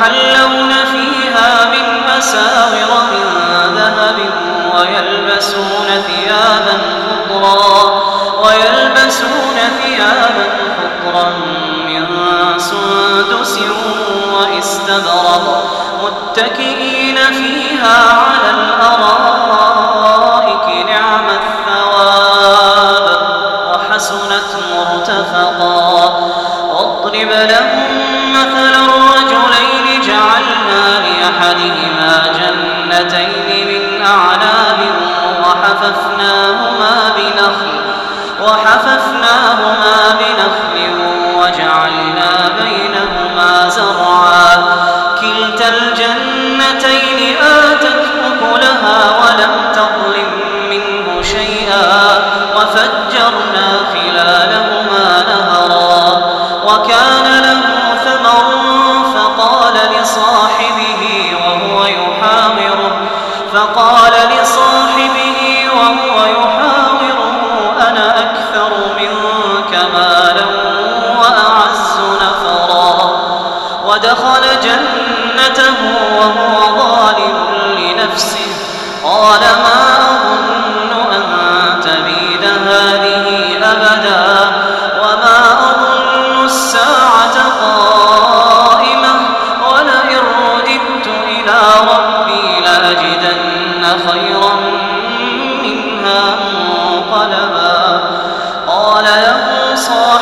يحلون فيها من أساور من ذهب ويلبسون ثيابا خضرا ويلبسون ثيابا خضرا من سندس وإستبرق متكئين فيها على الأراضي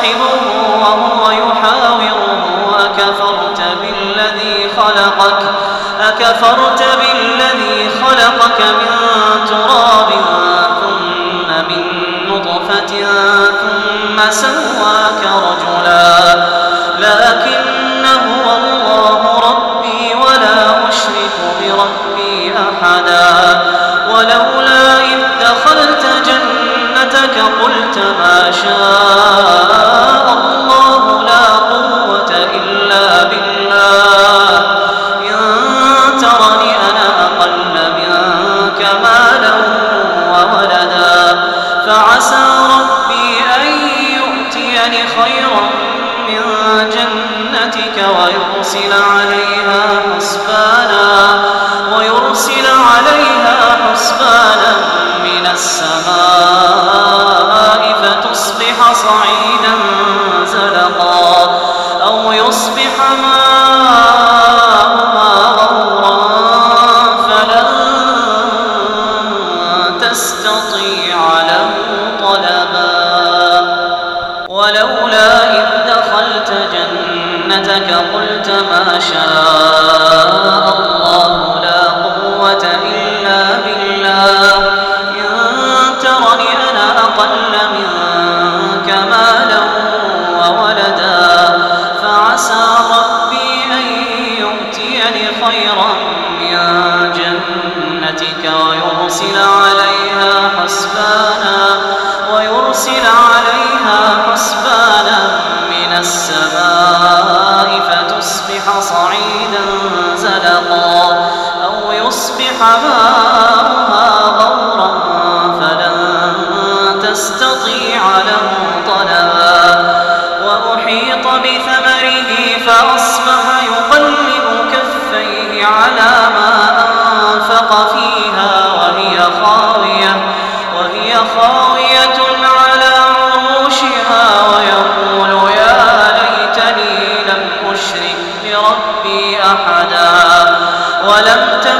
صاحبه وهو يحاوره أكفرت بالذي خلقك؟ أكفرت بالذي خلقك من تراب ثم من نطفة ثم سواك أولم تكن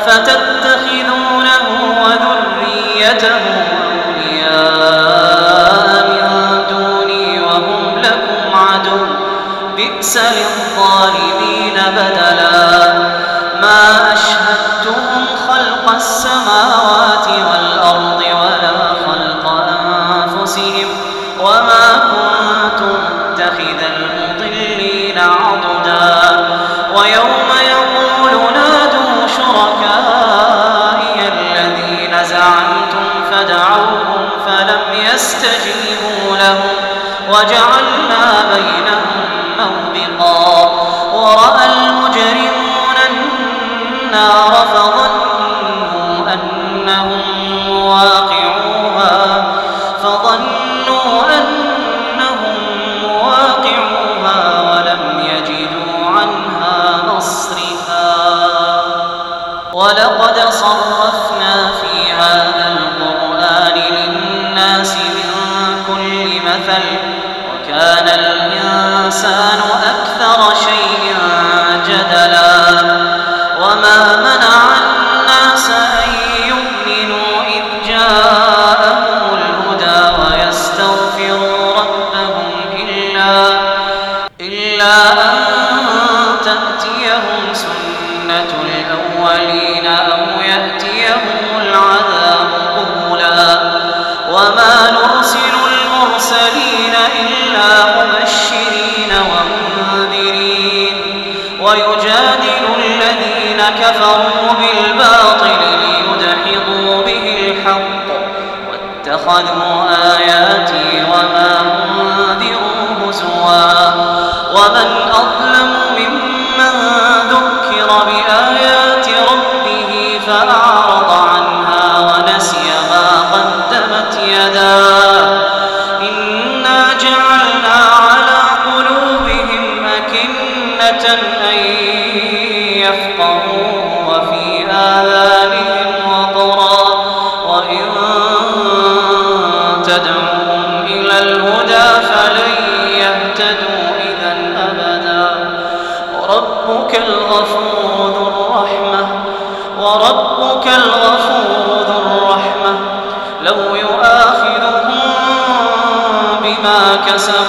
فَتَكُونَ كفروا بالله وربك الغفور ذو الرحمة وربك الغفور ذو الرحمة. لو يؤاخذهم بما كسبوا